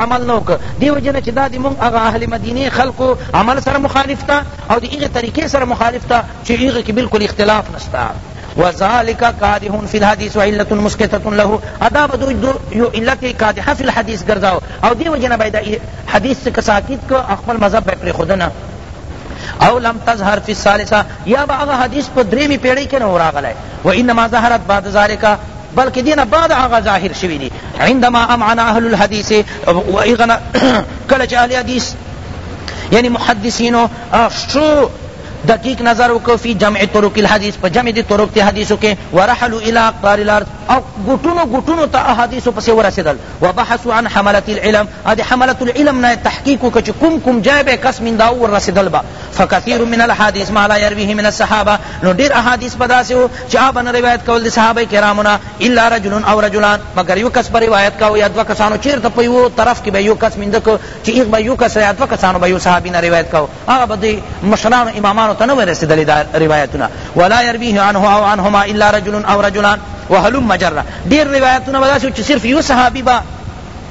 عمل نه وکړ دی وجنه چې دا د مونږ هغه اهل مدینه خلکو عمل سره مخالف تا او د هغه طریقې سره مخالف تا چې هغه کې بالکل اختلاف نشتا وذالک قادح فی الحدیث وعلت مسکتۃ له ادا بدو یو علت قادح فی الحدیث ګرځاو او دی وجنه باید حدیث څخه ساکت کو خپل مذهب پر خودنه او لم تظهر فی الثالثه یا با هغه حدیث په دریمی پیړۍ کې نه راغلی و انما ظهرت بعد ذالک بلکه دین بعد هغه ظاهر شوی دی عندما امعن اهل الحدیث و اغنا کله چې اهل حدیث یعنی محدثینو شو دقیق نظر وکړو فی جمع طرق الحدیث په جمع دی طرق تی حدیثو کې ورحلوا الی اقطار الارض او ګټونو ګټونو ته احادیثو پسې ورسېدل وبحثوا عن حملة العلم ادي حملة العلم نه تحقیق وکړو چې کوم کوم جای به کس من داو ورسېدل با فکثیر من الحدیث ما لا یرویه من الصحابه نو ډیر احادیث پداسه وو چې هغه نه روایت کول د صحابه کرامو نه الا رجل او رجلان مگر یو کس پر روایت کاو یا دو کسانو چیرته په یو طرف کې به یو کس مند کو چې یو به یو کس یا دو کسانو به یو صحابي نه روایت کاو هغه به د مشرانو امامانو ته نه ورسېدل دا روایتونه ولا یرویه عنه او عنهما الا رجل او رجلان وهلم مجرا ډیر روایتونه بداسه چې صرف یو صحابي با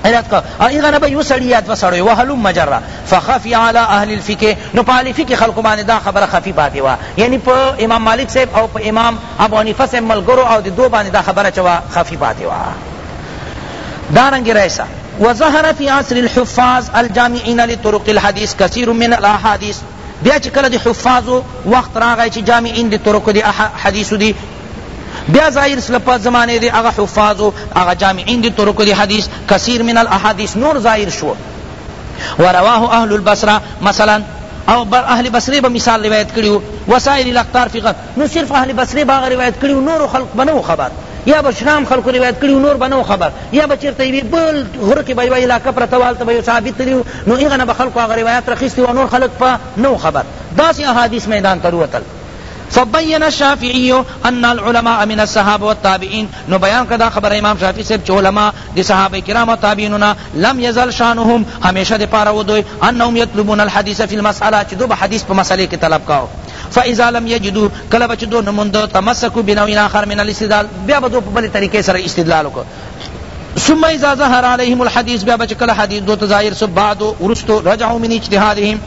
حیرت کا ایغه نه به یو سړی یا دوه سړی وهلو مجرا فخفی علی اهل الفقه نو په اهل فقه خلق باندې دا خبره خفی پاتې وا یعنی په امام مالک صاحب او په امام ابو حنیفه صاحب ملګرو او د دو باندې دا خبره چوا خفی پاتې وا دارنګ رئیسا وظهر فی عصر الحفاظ الجامعین لطرق الحدیث کثیر من الاحادیث بیا چې کله د حفاظو وخت راغی چې جامعین د طرق د حدیثو دی بیا ظاهر سلپت زمانه دی اغا حفاظ و اغا جامعین دی طرق دی حدیث کثیر من الاحادیث نور ظاهر شو ورواه اهل البصره مثلا او بر اهل بصری به مثال روایت کړیو وسائل الاقطار فی غد نو صرف اهل بصری باغ روایت کړیو نور خلق بنو خبر یا بشرام خلق روایت کړیو نور بنو خبر یا بچرته وی بل غر کې به وی علاقه پر توال ته به ثابت تریو نو ایغه نه خلق هغه روایت رخصتی و نور خلق په نو خبر داسې احادیث میدان تروتل فبين الشافعي ان العلماء من الصحابه والتابعين نو بیان کړه دا خبره امام شافعی صاحب چې علما د صحابه کرام او تابعین نه لم یزل شانهم همیشه د پاره ودوی انهم یطلبون الحديث فی المساله چې دو به حدیث په مسئله کې طلب کاو فاذا لم يجدوا کله بچ دو نموند تمسکوا بنوع اخر من الاستدلال بیا به دو په بل طریقې سره استدلال وکړه ثم اذا ظهر عليهم الحديث بیا بچ کله حدیث دو تظاهر سو بعد ورستو رجعوا من اجتهادهم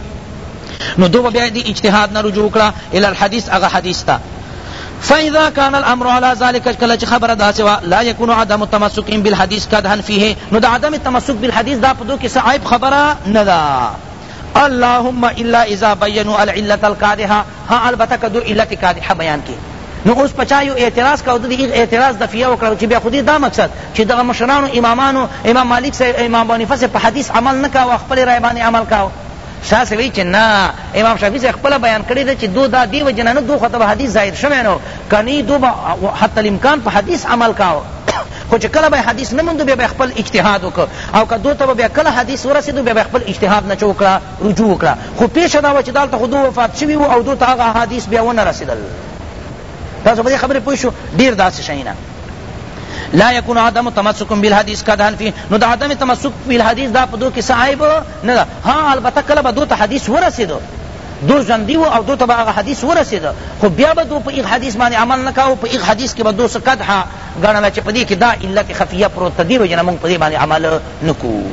نو دو بیا دی اجتهاد نه رجوع کړه الی الحدیث هغه حدیث ته فاذا كان الامر على ذلك کله چې خبره دا سوا لا يكون عدم التمسك بالحديث قدحا فيه نو دا عدم التمسك بالحديث دا پدو کې صعيب خبره نه ده اللهم الا اذا بينوا العله القادحه ها البته کدو علت قادحه بیان کی نو اوس پچا یو اعتراض کاو د اعتراض دفیه وکړو چې بیا خودی دا مقصد چې دغه مشرانو امامانو امام مالک سے امام بنفس په حدیث عمل نکاو خپل رای باندې عمل کاو شاه صاحب وایی چه نه امام شافعی صاحب خپله بیان کړی ده چه دو دا دی وجه نه نه دو خو ته به حدیث زائد شوی نه کنی دو به حتی الامکان په حدیث عمل کاوه خو چه کله به یې حدیث نه موندو بیا به یې خپل اجتهاد وکړ او که دو ته به بیا کله حدیث ورسیدو بیا به یې خپل اجتهاد نه چه وکړه رجوع وکړه خو پیښه دا وه چه دالته خو دو وفات شوی وو او دو ته هغه احادیث بیا ونه رسیدل تاسو په دې خبرې پوه شو ډیر داسې شیونه لا یکون عدم تمسک بالحدیث قدحا فی نو د عدم تمسک بالحدیث دا په دو کې څه عیب نه ده ها البته کله به دو ته حدیث ورسیدو دو ژوندی وو او دو ته به هغه حدیث ورسیدو خو بیا به دو په ایغ حدیث باندې عمل نه کاوه په ایغ حدیث کې به دو څه قدح ګڼله چې په دې کې دا علت خفیه پروت ته دې وجې نه مونږ په دې باندې عمل نه کوو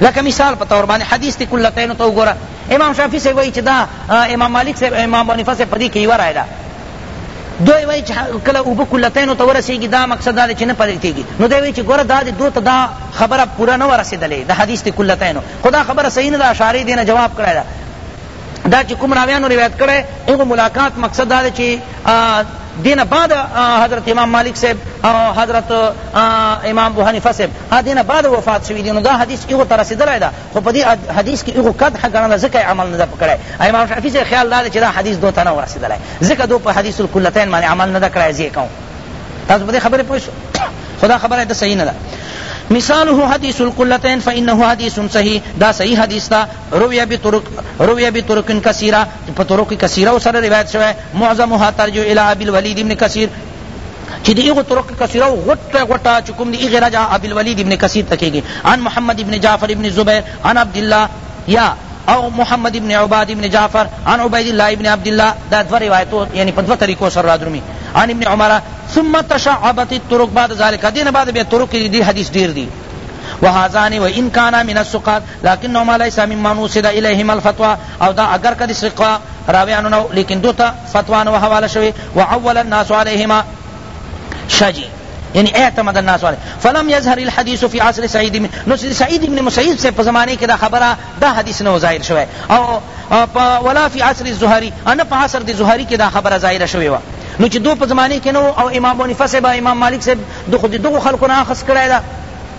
لکه مثال په تور باندې حدیث تی کلتین تو ګوره امام شافعی سے وای چې دا امام مالک سے امام بنفس سے پدی کی ورای دا دوی وایي چې کله اوبه کلتینو ته ورسېږي دا مقصد دا دی چې نه پلټېږي نو دی وایي چې ګوره دا دې دوی ته دا خبره پوره نه وه رسېدلې د حدیث د کلتینو خو دا خبره صحیح نه ده اشارې دې نه جواب کړی ده دا چې کوم راویانو روایت کړی هغه ملاقات مقصد دا دی چې دین بعد حضرت امام مالک صاحب او حضرت امام ابو حنیفه صاحب دین بعد وفات شوی دی نو دا حدیث یو تر رسیدلای دا خو په دې حدیث کې هغو قدح ګڼله ځکه یې عمل نه ده کړی او امام شافعي صاحب خیال دا دی چې دا حدیث دوی ته نه ورسېدلی ځکه دوی په حدیث الکلتین باندې عمل نه ده کړی زه یې کوم تاسو په دې خبرې پوه شو خو دا خبره د صحیح نه ده مثاله حدیث القلتین فإنه حدیث صحیح دا صحیح حدیث تا رویہ بطرق رویہ بطرق کثیرہ پطرق کثیرہ سر روایت شوی معظمها ترجو الى ابی الولید ابن کثیر چی دی ایغو طرق کثیرہ و غوٹ غوٹا چی کم دی ایغی رجع ابی الولید ابن کثیر تا کیگی عن محمد ابن جعفر ابن زبیر عن عبداللہ یا او محمد ابن عباد ابن جعفر عن عبید اللہ ابن عبداللہ دا دو روایتو یعنی پا دو طریقو سر را درومی عن ابن عمر ثم تشعبت الطرق بعد ذلك دین بعد بے طرق دی حدیث دیر دی وهذان وان كان من السقات لكنهما ليس مما نوصل اليهما الفتوى او دا اگر کدی سقا راویانو نو لیکن دوتا فتوان و حواله شوی و عول الناس علیهما شجی یعنی اعتمد الناس علی فلم یظهر الحدیث فی عصر سعید بن نو سعید بن مسیب سے زمانے کی دا خبره دا حدیث نو ظاهر شوی او ولا فی عصر الزهری ان په عصر دی زهری کی دا خبره ظاهر شوی و نو چې دو په زمانه کې نو او امام بونیفه صاحب امام مالک صاحب دو خود دو خلقنا خس کړای دا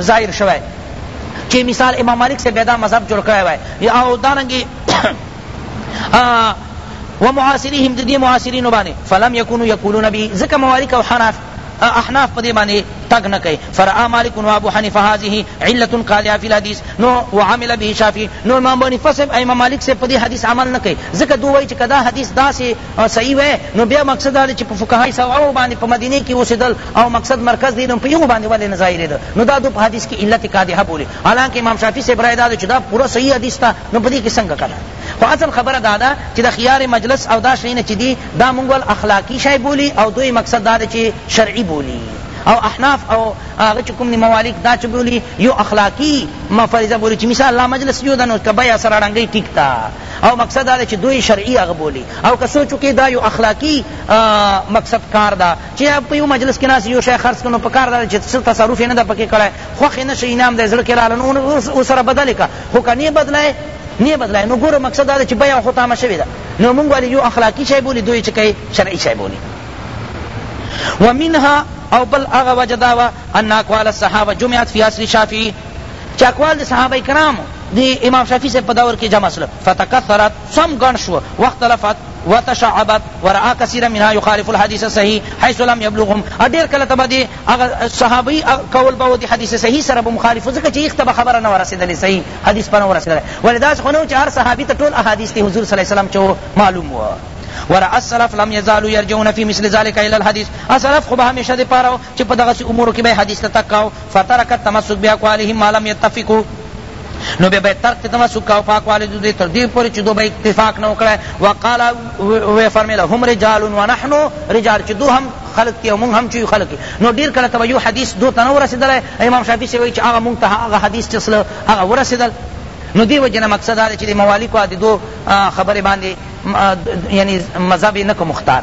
ظاهر شوی چی مثال امام مالک سے بیدا مذہب جوڑ کرے وے یا او دارنگی و معاصرهم ددی معاصرین باندې فلم یکونو یقولون بی ذکر موالک او حناف احناف پدی باندې تک نہ کئ فرآ مالک و ابو حنیفہ هذه علت قالها فی الحدیث نو وعمل به شافعی نو امام بنی فسب امام مالک سے پدی حدیث عمل نہ کئ ذکر دو وای چ کدا حدیث دا سے او صحیح وای نو بیا مقصد دا دی چی په فقهاء سبعه باندی په مدینه کی اوسیدل او مقصد مرکز دی نو په یو باندی ولی نه ظاهریده نو دا دو په حدیث کی علت قادحه بولی حالانکه امام شافعی صاحب رای دا دی چی دا پورا صحیح حدیث تا نو په دی کی څنګه کله خو اصل خبره دا ده چی دا خیار مجلس او دا شیونه چی دی دا مونږ ول اخلاقی شای بولی او دوی مقصد دا دی چی شرعی بولی او احناف او هغه چې کوم موالک دا چې بولی یو اخلاقی مفرزه بولی چې مثال لا مجلس یو دنو کبه یا سره ډنګی ټیک تا او مقصد دا دی چی دوی شرعی هغه بولی او که سوچ وکی دا یو اخلاقی مقصد کار دا چی په یو مجلس کی ناست یو شی خرڅ کنو پکار دا چی څه تصرف یې نده پکی کړی خوښ یې نشی انعام دی زړه کی رااله نو ورسره بدل که خو که نی بدلای نی بدلای نو ګوره مقصد دا دی چی بیعه خو تامه شوی ده نو مونږ ولی یو اخلاقی شی بولی دوی چی کای شرعی شی بولی ومنها او بل هغه وجه دا وه ان اقوال الصحابه جمعت فی عصر شافعی چه اقوال د صحابه کرامو د امام شافعی صاحب په دور کی جمع سول فتکثرت سم گن شو واختلفت وتشعبت ورأى كثيرا منها يخالف الحديث الصحيح حيث لم يبلغهم ډیر کله تبا دی صحابی قول به دی حدیث صحیح سره به مخالف ځکه چې اخته خبره نه ورسېدلې صحیح حدیث پر نه ورسېدلې ولدا خو نو چې هر صحابي ته ټول احادیث ته حضور صلی الله علیه وسلم چو معلوم و ورأى السلف لم يزالوا يرجعون في مثل ذلك الى الحديث السلف خو به همیشه دی پاره چې په دغه امور کې به حدیث ته تکاو فترک التمسک باقوالهم ما لم يتفقوا نو بیا باید ترک تمسک کاو پاک والد دې تر دې پورې چې دو به اتفاق نه وکړي وقال و فرمایله هم رجال و نحن رجال چې دو هم خلق تی او مونږ هم چې خلق نو ډیر کله ته یو حدیث دو ته نه ورسېدلی امام شافعي صاحب وایي چې هغه مونږ ته هغه حدیث چې سله هغه ورسېدل نو دی وجنه مقصد دا چې د موالیکو د دو خبرې باندې یعنی مذهب نه کو مختار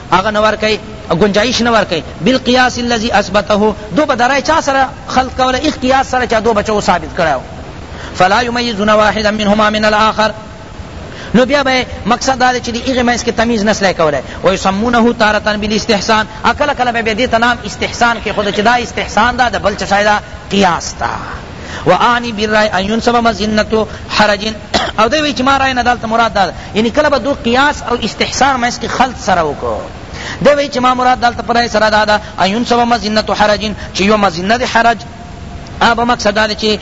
هغه نه ورکوي گنجائش نه ورکوي بالقیاس الذي اثبته دو به درای چا سره خلط کوله ایخ قیاس سره چا دو بچو ثابت کړو فلا یمیزون واحدا منهما من الاخر نو بیا به مقصد دا چې دی هغه مېس کې تمیز نسلی کولای او یسمونه تارتن بالاستحسان اکل کله به دې تنام استحسان کې خود چې دا استحسان دا د بل چا شایدا قیاس تا واعنی بالرای ان ينسب مزنت حرج او دی وی چې ما رای نه دلته مراد دا یعنی کله به دو قیاس او استحسان مې اس کې خلط سره وکړو دی وی چې ما مراد دلته پرای سره دا دا ان ينسب مزنت حرج چې یو مزنت حرج ابا مقصد دا چې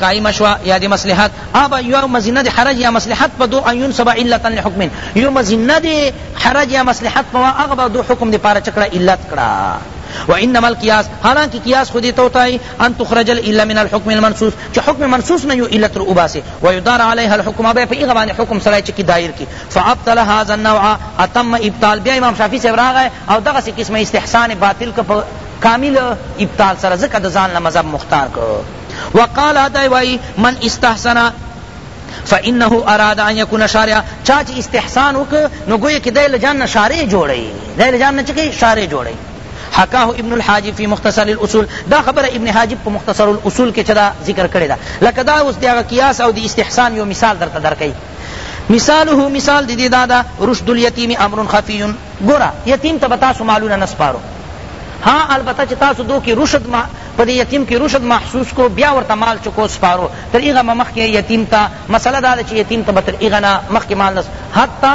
قائم شوا یا د مصلحت ابا یو مزنه د حرج یا مصلحت په دو ایون سبا علتا لحکم یو مزنه د حرج یا مصلحت په هغه دو حکم د پاره چکړه علت کړه وانما القياس حالانکه قياس خودی تو تای ان تخرج العلة من الحکم المنصوص چه حکم منصوص نه یو علت رو اوباسې ویدار علیها الحکم ابه په ایغه باندې حکم سره چکی دایر کی فابطل هذا النوع اتم ابطال بیا امام شافعی صاحب راغی او دغه سی قسم استحسان باطل ک په کامل ابطال سره ځکه د ځان له مذهب مختار ک وقال ادای وای من استحسن فانه اراد ان يكون شارعا چا چې استحسان وک نو گویا کې د لجان شارع جوړي د لجان نه چې شارع جوړي حکاه ابن الحاجب فی مختصر الاصول دا خبر ابن حاجب په مختصر الاصول کې چدا ذکر کړی دا لکه دا اوس دغه قیاس او د استحسان یو مثال درته درکای مثاله مثال دی دا دا رشد الیتیم امر خفی ګورا یتیم ته تاسو مالونه نسپارو ها البته چې تاسو دو کې رشد ما په یتیم کې رشد محسوس کو بیا ورته مال چکو سپارو تر ایغه مخ کې یتیم ته مسله دا چې یتیم ته تر ایغه نه مخ کې مال نس حتی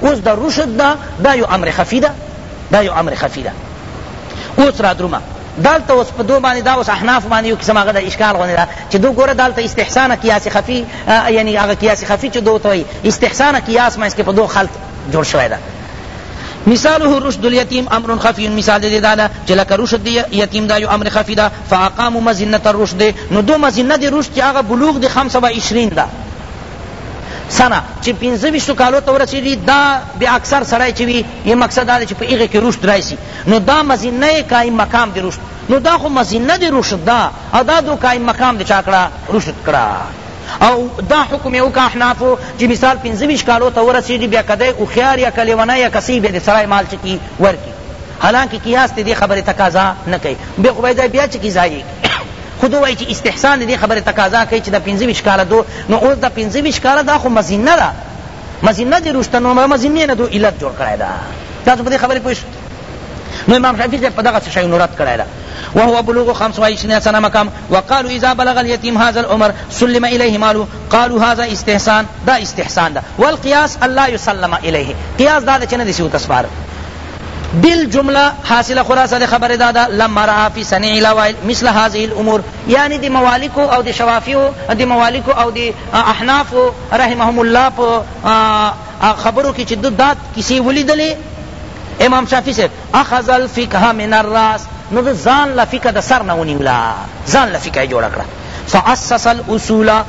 اوس دا رشد دا دا یو امر خفی دا دا یو امر خفی دا اوس را درومه دالته اوس په دو باندې دا اوس احناف باندې یو قسم هغه د اشکال غونې ده چې دو ګوره دالته استحسان قیاس خفی یعنی هغه قیاس خفی چې دو ته استحسان قیاس مې کې په دو خلط جوړ شوی ده مثاله رشد اليتيم امر خفي مثال دې دا ده چې لکه رشد یتیم دا یو امر خفي ده فاقاموا مزنه الرشد نو دو مزنه دې رشد چې هغه بلوغ دې 25 ده سنه چې پنځه ویشتو کالو ته ورسېږي دا بیا اکثر سړی چې وي یې مقصد دا دی چې په هغې کې رشد راشي نو دا مزینه یې قایم مقام د رشد نو دا خو مزینه د رشد ده او دا دو قایم مقام د چا کړه رشد کړه او دا حکم یې وکړه احنافو چې مثال پنځه ویشت کالو ته ورسېږي بیا که دی هوښیار یا که لیونی یا که څه بیا د سړی مال چې کي ورکړي حالانکه قیاس ته دې خبرې تقاضا نه کوي بیا خو باید بیا چې کي ضایع کړي خو دوی وایي چې استحسان د دې خبرې تقاضا کوي چې دا پنځه ویشت کاله دو نو اوس دا پنځه ویشت کاله دا خو مزینه ده مزینه دې روسته نو مزینې نه دو علت جوړ کړی ده تاسو په دې خبرې پوه نو امام شافعی صاحب په دغه څه شیونو رد کړی ده وهو بلوغ خمس وعشرين سنة مقام وقالوا إذا بلغ اليتيم هذا العمر سلم إليه ماله قالوا هذا استحسان دا استحسان دا والقياس الله يسلم إليه قياس دا دا چنه دي سيو تسبار بل جمله حاصله خلاصه د خبرې دا ده لما رأى في صنيع الاوائل مثل هذه الامور یعنی د موالکو او د شوافیو د موالکو او د احناف رحمهم الله په خبرو کې چې دا کیسې ولیدلې امام شافعی صاحب اخذ الفقه من الراس نو ځان لا فقه د سر نه ونیولا ځان لا فقه جوړ کړه فاسس الاصول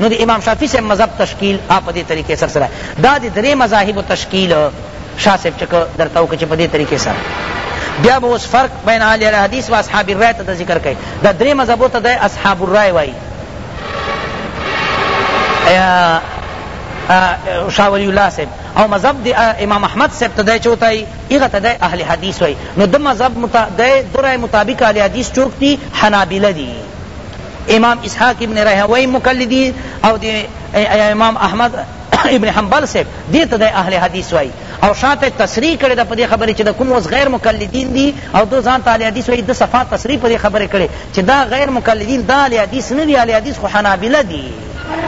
نو د امام شافعی صاحب مذهب تشکیل هغه په دې طریقې سره سره دا د درې مذاهبو تشکیل شاه صاحب چې درته وکړ چې په دې طریقې سره بیا به اوس فرق بین اهل الحدیث و اصحاب الرای ته ذکر کوي دا درې مذهبو ته د اصحاب الرای وایي شاه ولی الله صاحب او مذهب دی امام احمد صاحب ته دی چوتای ایغه ته دی اهل حدیث وای نو د مذهب مطابق د رای مطابق اهل حدیث چوک دی حنابلہ دی امام اسحاق ابن رهوی مقلدی او دی امام احمد ابن حنبل سے دی ته د اهل حدیث وای او شاته تصریح کړی دا پدې خبره چې د کوم وس غیر مقلدین دي او دو ځان ته اهل حدیث وای د صفات تصریح پدې خبره کړی چې دا غیر مقلدین دا اهل حدیث نه دي اهل حدیث خو حنابلہ دي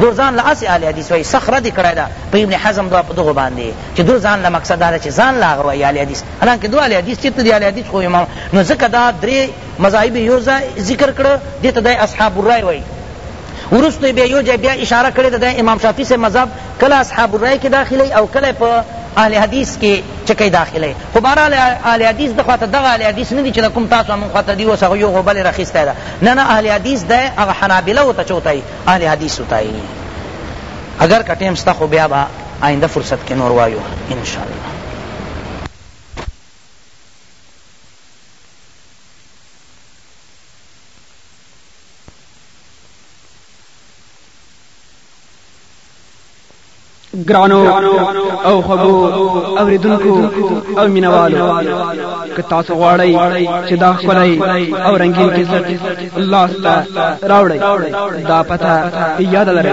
دو ځان له اسی اهل حدیث وای صخره دی کړی دا په ابن حزم دا په دغه باندې چې دو ځان له مقصد دا چې ځان لا غوای اهل حدیث حالانکه دو اهل حدیث چې دي اهل حدیث خو امام نو ځکه دا درې مذاهب یې یو ځای ذکر کړه دې ته دی اصحاب الرای وایي وروسته یې بیا یو ځای بیا اشاره کړې ده د امام شافعي صاحب مذهب کله اصحاب الرای کې داخلوي او کله یې په اهل حدیث کې چې کوي داخلوي خو بهرحال اهل حدیث د خواته دغه اهل حدیث نه دي چې د کوم تاسو همون خواته دي اوس هغه یو غوبل یې راخیستی ده نه نه اهل حدیث دی هغه حنابله ورته چې وتایي اهل حدیث وتایي اگر که ټیم شته خو بیا به آینده فرصت کې نور وایو انشاءالله ګرانو او خبو اوریدونکو او مینوالو که تاسو غواړئ چې دا خپلای او رنگین کیسټ لاس ته راوړئ دا پته یاد لرئ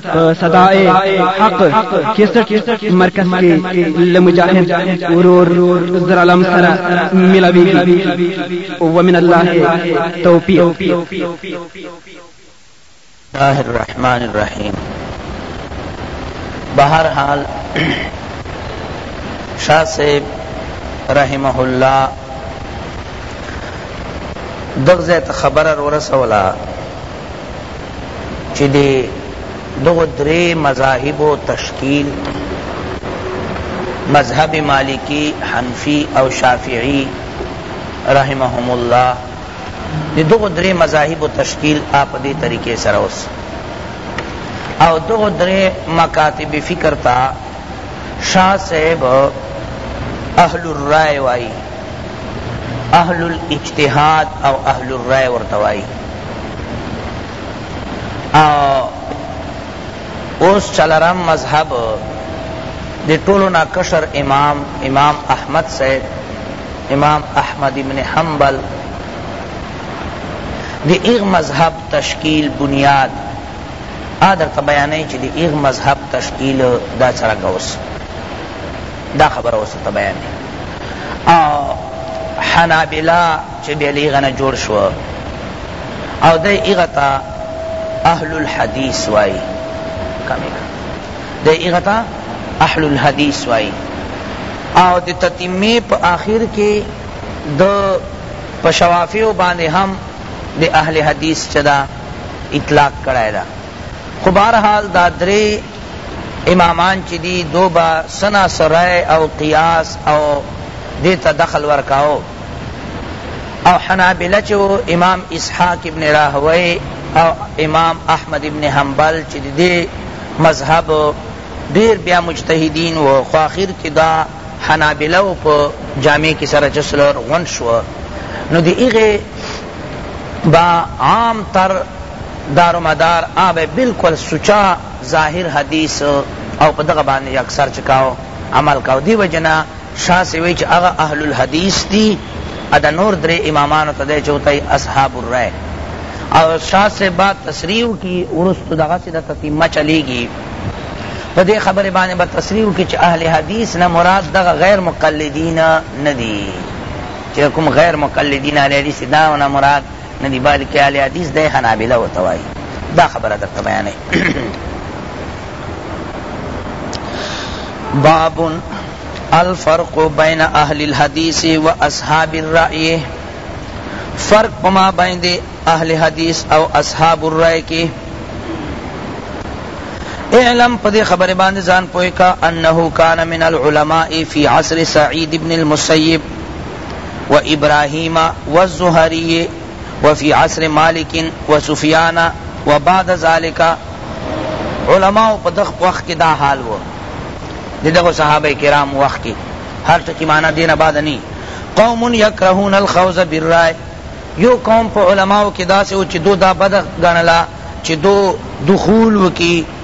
صدائے حق کیسٹ مرکز کے لمجاہد ورور زرالم سرا ملاوی ومن اللہ توفیق اللہ الرحمن الرحیم بہرحال شاہ صاحب رحمه الله دغزه خبر ورسوله چی د دغو دری مذاهبو تشکیل مذهب مالکی حنفی او شافعی رحمهم الله د دغو دری مذاهبو تشکیل په دی طریقه سره وس او دغو دری مکاتب فکر تا شاه صاحب اهل الرای وای اهل الاجتهاد او اهل الرای ورته وای او اوس چلرم مذهب د ټولو نا کشر امام امام احمد صاحب امام احمد ابن حنبل د ایغ مذهب تشکیل بنیاد آ درته بیانوي چې د هغه مذهب تشکیل دا څرنګه اوس دا خبره اوس ته بیانوي او حنابلہ چې بیا له هغه نه جوړ شو او د هغه ته اهل الحدیث وایي کمې د هغه ته اهل الحدیث وایي او د تتمه په آخر کې د پشوافیو باندې هم د اهل حدیث چدا اطلاق کړی ده خو بهرحال دا درې امامان چی دی دو به څه نا څه رای او قیاس او دې ته دخل ورکاو او حنابله چی وو امام اسحاق ابن راهوی او امام احمد ابن حنبل چی دی مذهب ډیر بیا مجتهدین و خو آخر کې دا حنابلو په جامع کې سره چسلور غون شو نو دی ایغه با عام تر دارومدار هغه به بلکل سوچه ظاهر حدیث او په دغه باندې اکثر چه کاو عمل کاو دی وجه نه شاه سی وی چه هغه اهل الحدیث دی ادا نور درې امامانو ته دی چه وتای اصحاب الرای او شاه سے با تصریح کی ورست دغه سی د تتیمه چلیږي په دې خبره باندې با تصریح کی چه اهل حدیث نه مراد دغه غیر مقلدین ندی چه کوم غیر مقلدین اهل حدیث دی دا نه مراد نه دی بلکه اهل حدیث دی حنابله ورته وایی دا خبره درته بیانوی باب الفرق بین اهل الحدیث و اصحاب الرأی فرق پما بین دی اهل حدیث او اصحاب الرأی کی اعلم پدی خبر باندې ځان پوی کا انه کان من العلماء فی عصر سعید ابن المسیب و ابراهیم و الزهری و فی عصر مالک و سفیان و بعد ذلک علماء په دغه وخت کې دا حال و د دغه صحابه کرام وخت کې هر څه کی معنی دینه بعد نه قوم یکرهون الخوض بالرای یو قوم په علماء کې داسې و چې دو دا بد غنلا چې دو دخول وکي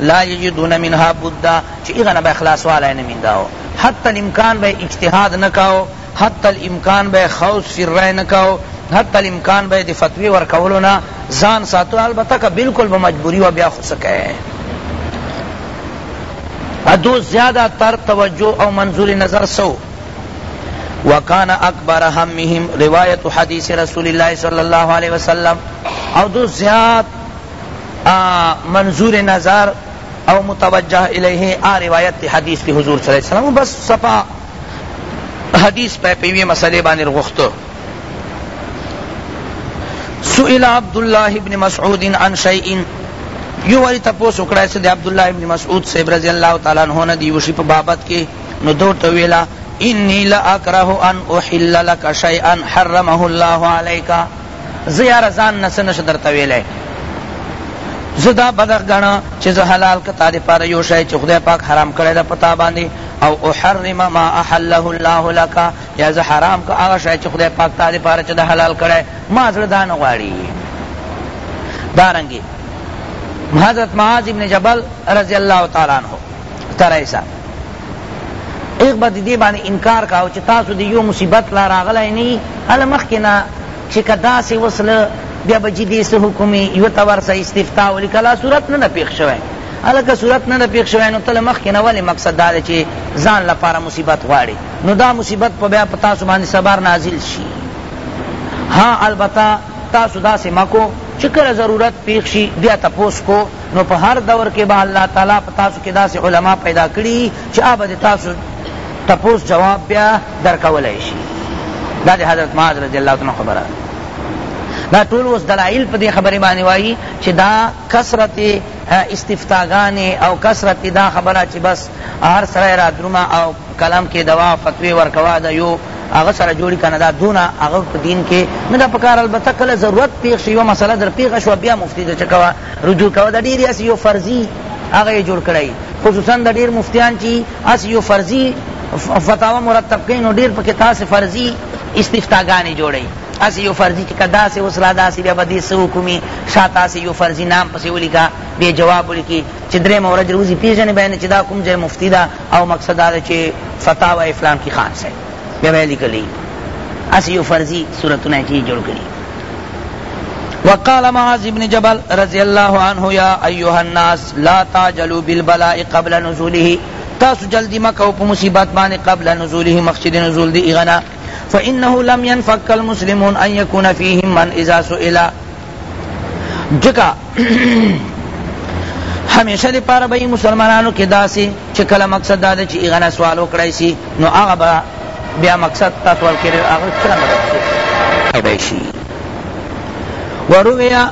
لا یجدون منها بدا چی ایغا نبا اخلاص والا نه مینداو حتی الامکان بے اجتهاد نکاو حتی الامکان بے خوص سرائے نکاو حتی الامکان بے دی فتوی ورکولو نا زان ساتو البتہ که بالکل بمجبوری و بیا خسکے ادو زیادہ تر توجہ او منظور نظر سو وکان اکبر همهم روایت حدیث رسول اللہ صلی اللہ علیہ وسلم او دو زیاد منظور نظر او متوجہ الیہ آ روایت تی حدیث کی حضور صلی اللہ علیہ وسلم بس صفا حدیث پہ پیوی مسئلے بانی رغختو سئل عبداللہ ابن مسعود عن شیئن یو واری تپوس وکړای چې د عبد الله ابن مسعود صاحب رضی الله تعالی عنہ نه دی وشي په بابت کې نو دوته ویلا انی لا اکره ان احل لك شیئا حرمه الله علیک زه یاره ځان نه څه نشم درته ویلی زه دا بده ګڼه چې زه حلال که تا دپاره یو شی چې خدای پاک حرام کړی ده په تا باندې او احرم ما احله الله لک یا زه حرام که هغه شی چې خدای پاک تا دپاره چې د حلال کړی ما زړه دا نه غواړي دارنګې حضرت معاذ ابن جبل رضی الله تعالی عنہ ترایسا هغه به دې باندې انکار کاو چې تاسو دې یو مصیبت لا راغلی نه هله مخکې نه چې که داسې وسله بیا به جدي څه حکم یو ته ورسه استفتا ولیکه لا صورت نه ده پېښ شوی هلکه صورت نه ده پېښ شوی نو ته له مخکې نه ولې مقصد دا دی چې ځان لپاره مصیبت غواړې نو دا مصیبت په بیا په تاسو باندې صبر نازل شي ها البته تاسو داسې مکو چې کله ضرورت پېښ شي بیا تپوس کو نو په هر دور کې به الله تعالی په تاسو کې داسې علما پیدا کړي چې هغه به د تاسو تپوس جواب بیا درکولی شي دا د حضرت معاذ رضی الله عنه خبره دا ټول اوس دلایل په دې خبرې باندې وایي چې دا کثرت استفتاګانې او کثرت دا خبره چې بس هر سره را درومه او کلام کې دوا فتوی ورکوا دا یو هغه سره جوړی کنه دا دونه هغه په دین کې نه دا پکار البته کله ضرورت پیښ شي یو مسله در پیښ شو بیا مفتی د چکوا رجوع کوه دا ډیر اسی یو فرضی هغه جوړ کړی خصوصا د ډیر مفتیان چې اسی یو فرضی فتاوا مرتب کین نو ډیر پکې تاسو فرضی استفتاګانې جوړی اسی یو فرضی چې کدا سه وسلا داسې بیا بدی سو حکومي شاته اسی یو فرضی نام پسې ولیکا به جواب ولیکي چې درې مورج روزي پیژنې بیان چې دا کوم ځای مفتی دا او مقصد دا چې فتاوا اسلام کی خان سه بیا ویلی کلی اسی یو فرضی صورتونه چې جوړ کړي وقال معاذ بن جبل رضی اللہ عنہ یا ایها الناس لا تعجلوا بالبلاء قبل نزوله تاسو جلدی مکو په مصیبت باندې قبل نزوله مخکې نزول دی غنا فانه لم ينفك المسلمون ان يكون فيهم من اذا سئل جکا همیشه دی پاره به مسلمانانو کې داسي چې کله مقصد دا دی چې ایغنا سوال وکړای شي نو هغه به بیا مقصد تطول کړي هغه څنګه مدد شي ورویا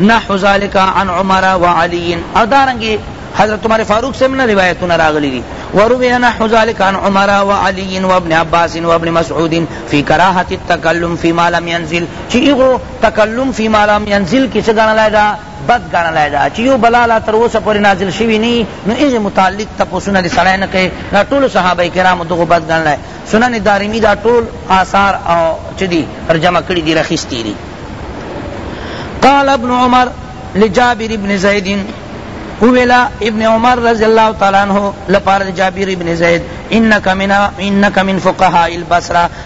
نحو ذالک عن عمر و علی او دارنگی حضرت عمر فاروق سے من روایتون راغلی دی وروی نحو ذالک عن عمر و علی و ابن عباس و ابن مسعود فی کراہت التکلم فی ما لم ينزل چی ایغو تکلم فی ما لم ینزل کی څه ګڼلای دا بد ګڼلای دا چی یو بلا لا تر اوسه پوری نازل شوی نه یی نو هغه متعلق تپوسونه دی سړی نه کوي دا ټول صحابه کرامو دغه بد ګڼلای سنن دارمی دا ټول آثار او چه دی پر جمع کړی دی رخیستی دی قال ابن عمر لجابر ابن زید اویلا ابن عمر رضی اللہ تعالی عنہ لپاره جابر ابن زید انک من انک من فقهاء البصرہ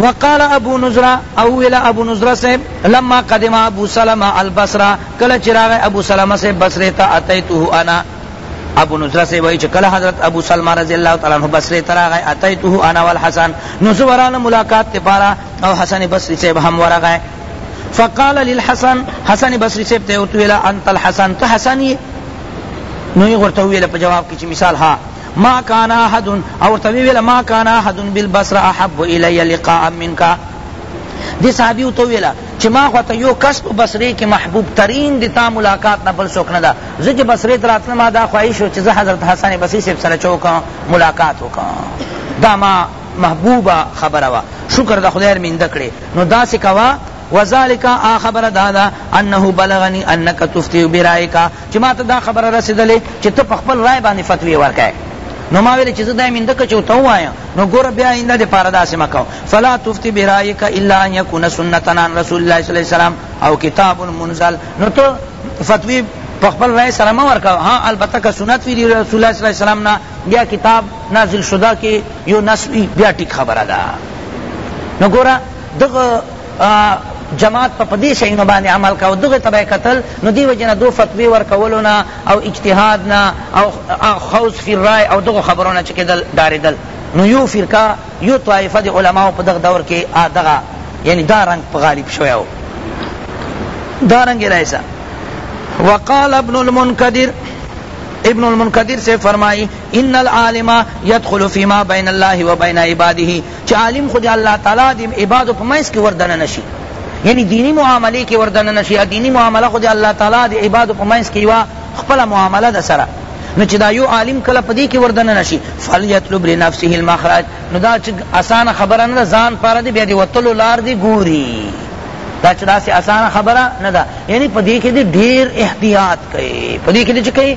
وقال ابو نضرة او ویل ابو نضرة صاحب لما قدم ابو سلمة البصرة کله چه راغی ابو سلمة صاحب بصرة تا اتیته انا ابو نضرة صاحب وی چه کله حضرت ابو سلمة رضی اللہ تعالی عنہ بصرة تا راغی اتیته انا والحسن نزو ورانه ملاقات تپارا او حسن بصری صاحب هم ورغی فقال للحسن حسن بصری صاحب ته ویل انت الحسن ته حسن یې نو یې ورته ویل په جواب کې چې مثال ها ما کان احد او ورته ویل ما کان احد بالبصر احب الی لقاء منک دی صحابی او تو ویلا چې ما خو ته یو کس په بصره کې محبوب ترین دی تا ملاقات نه بل څوک نه دا زه چې بصره ته راتلم ما دا خواهش و چې زه حضرت حسن بصری صاحب سره چوکم ملاقات وکم دا ما محبوبه خبره وا شکر د خدای مینده کړې نو داسې کوا وذالک آ خبر دادا انه بلغنی انک تفتی برائک چې ما ته دا خبره رسېدلې چې ته په خپل رای باندې فتوی ورکوې نو ما ویل چې زه دا یې مینده که چې ورته ووایم نو ګوره بیا آینده دپاره داسې مه کوه فلا تفتي برایک الا ان یکون سنتنا عن رسول الله صلی الله علیه وسلم او کتاب منزل نو ته فتوی په خپل رای سره مه ورکوه ها البته که سنت وي رسول الله صلی الله علیه وسلم نه بیا کتاب نازل شده کې یو نس وي بیا ټیک خبره ده نو ګوره دغه جماعت په پدی شیانو باندې عمل کاو دغه تبع قتل نو دی وجنه دو فتوی ور کولونه او اجتهاد نه او خوص فی الرای او دغه خبرونه چکیدل داریدل نو یو فرقه یو طائفه دی علماء په دغه دور کې دغه یعنی دا رنگ په غالب شوی او دا رنگ رایسا وقال ابن المنقدر ابن المنقدر سے فرمائی ان العالم يدخل فيما بين الله وبين عباده چه عالم خو دی الله تعالی دی عبادو په منځ کی ور دننه شی یعنی دینی معاملی کی ور دننه شی دینی معامله خو دی الله تعالی دی عبادو په منځ کی وا خپل معامله ده سره نو چې دا یو عالم کله پدی کې وردن نشي فلیطلب لنفسه المخرج نو دا چې اسانه خبره نه ځان پاره دی بیا دی وتلو لار دی ګوري دا چې داسې اسانه خبره نه ده یعنی پدی کې دی ډیر احتیاط کوي پدی کې دی چې کوي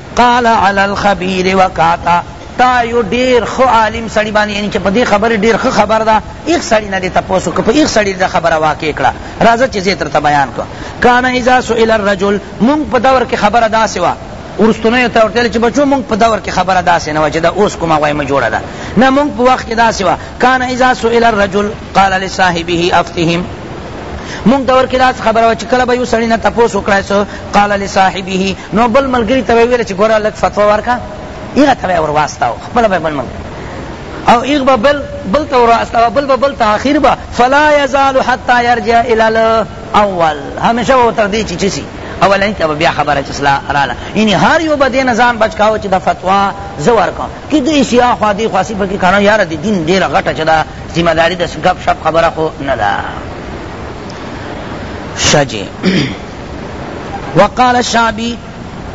قال علی الخبیر وقاتا تا یو ډیر خو عالم سړی باندې یعنی چې په دې خبره ډیر خو خبر ده ایک سړی نه دې تاسو کو په ایک سړی دا خبره واقع کړه راځه چې زه ترته بیان کو کان اذا سئل الرجل مون په دور کې خبره دا سوا ورستونه ته ورته چې بچو مونږ په دور کې خبره داسې نه وجه دا اوس کومه وایم جوړه ده نه مونږ په وخت کې داسې وا کان اذا سئل الرجل قال لصاحبه افتهم مونږ دور کې داس خبره چې کله به یو سړی نه تاسو کړای سو قال لصاحبه نو بل ملګری ته ویل چې ګوره لک فتوا ورکا یغه ته ور واستاو خپل به بل ملګری او ایغ به بل بل ته ور واستاو بل به بل ته اخر به فلا یزال حتا یرجع الی الاول همیشه و تر دې چې چسی اولنی ته بیا خبره چې اصلاح رااله یعنی هر یو به دې نزان بچکاو چې د فتوا زور کوم کیدای شي اخوا دیخوا څه پکې کنه یاره د دین ډېره غټه چې دا ذمه داري د ګپ شپ خبره خو نه ده ښه جي وقال الشعبي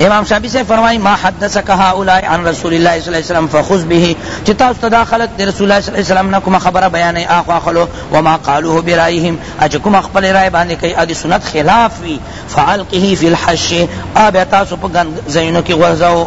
امام شافعی سے فرمائی ما حدثک هؤلاء عن رسول الله صلی الله علیه وسلم فخذ به چې تاسو ته دا خلق د رسول الله صلی الله علیه وسلم نه کوم خبره بیان ای اخوا خلو وما قالوه برایهم اج کوم خپل رائے باندې کوي ادي سنت خلاف وی فعلقه فی الحش اب تاسو په ګن زینو کې ورځو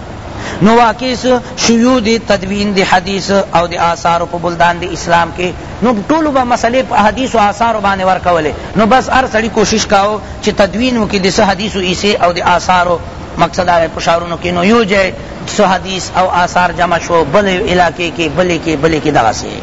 نو واقعیس شیوع دی تدوین دی حدیث او دی آثار په بلدان دی اسلام کې نو ټول به مسئلې په حدیث او آثار باندې ورکولې نو بس هر سړی کوشش کاو چې تدوین وکړي د څه حدیث او ایسه او دی آثار مقصد هغه پشارونو کې نو یو جای څه حدیث او آثار جمع شو بل علاقې کې بل کې بل کې دغه سي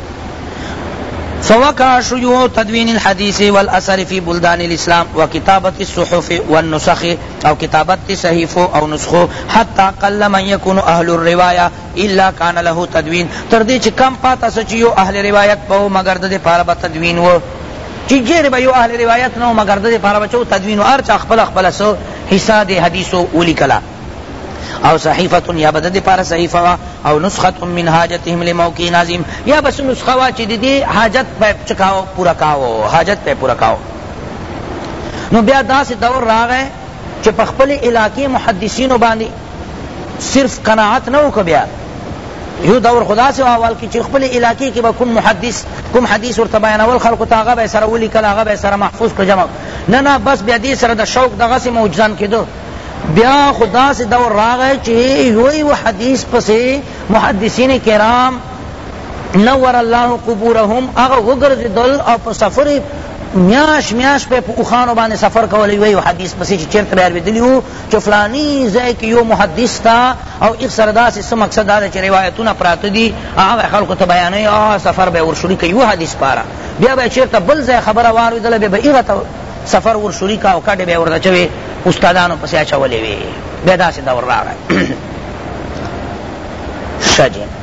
فوقع شيوع تدوين الحديث والأثر في بلدان الإسلام وكتابة الصحف والنسخ او کتابت دی صحیفو او نسخو حتی قل من یکون اهل الروايه الا کان له تدوین تر دې چې کم پاته سو چې یو اهل روایت به مگر د پاره به تدوین و چې جیر به یو اهل روایت نه مگر د پاره به چو تدوین هر چا خپل خپل سو حصہ دی حدیثو ولیکلا او صحیفه یا بد د پاره صحیفه وا او نسخه من حاجتهم لموقع ناظم یا بس نسخه وا چې د دې حاجت په چکاو پورا کاو حاجت په پورا کاو نو بیا داسې دور راغی چې په خپل علاقې محدثینو باندې صرف قناعت نه وکړ بیا یو دور خدا سے اول کی چې خپل علاقې کې به کوم محدث کوم حدیث ورته بیانول خلکو ته هغه به سره ولیکل هغه به سره محفوظ کړ جمع نه نه بس بیا دې سره د شوق دغه سي موجزان کېدو بیا خدا سے دور راغی چې یو یو حدیث پسې محدثین کرام نور الله قبورهم هغه وګرځیدل او په سفر میاش میاش په اوخانو باندې سفر کولی وی حدیث پسې چې چیرته به اورېدلی وو چې فلانی ځای کې یو محدث تا او ایک سره داسې څه مقصد دا چې روایتونه پراته دي هغه خلکو ته بیانوي او سفر به ورشوري کوي یو حدیث پاره بیا به چیرته بل ځای خبره واورېدله بیا به هغه ته سفر ورشوري کا او کډې به ورته چوي استادانو پسې اچولې وي بیا داسې دور راغی شجن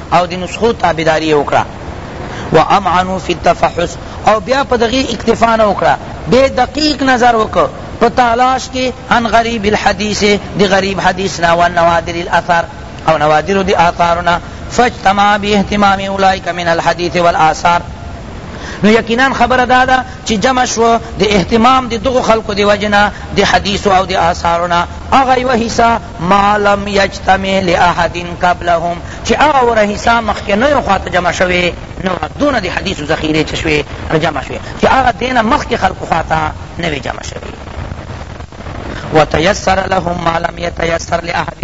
او د نسخو تابعداري یې وکړه وامعنوا فی التفحص او بیا په دغې اکتفا نه وکړه بیا دقیق نظر وکړ په تلاش کې عن غریب الحدیث د غریب حدیث نه و نوادر الاثار او نوادر د آثارنا فاجتمع باهتمام اولئک من الحدیث والآثار نو یقینا خبر دادا چې جمع شو د اهتمام د دغو خلقو دی وجنا د حدیث او د آثارنا هغه یو حصہ ما لم یجتمع لاحد قبلهم چې هغه وره حصہ مخکې نه یو خواته جمع شوی نو دونه د حدیثو ذخیره چې شوی جمع شوی چې هغه دینه مخکې خلکو خواته نه وی جمع شوی وتیسر لهم ما لم یتیسر لاحد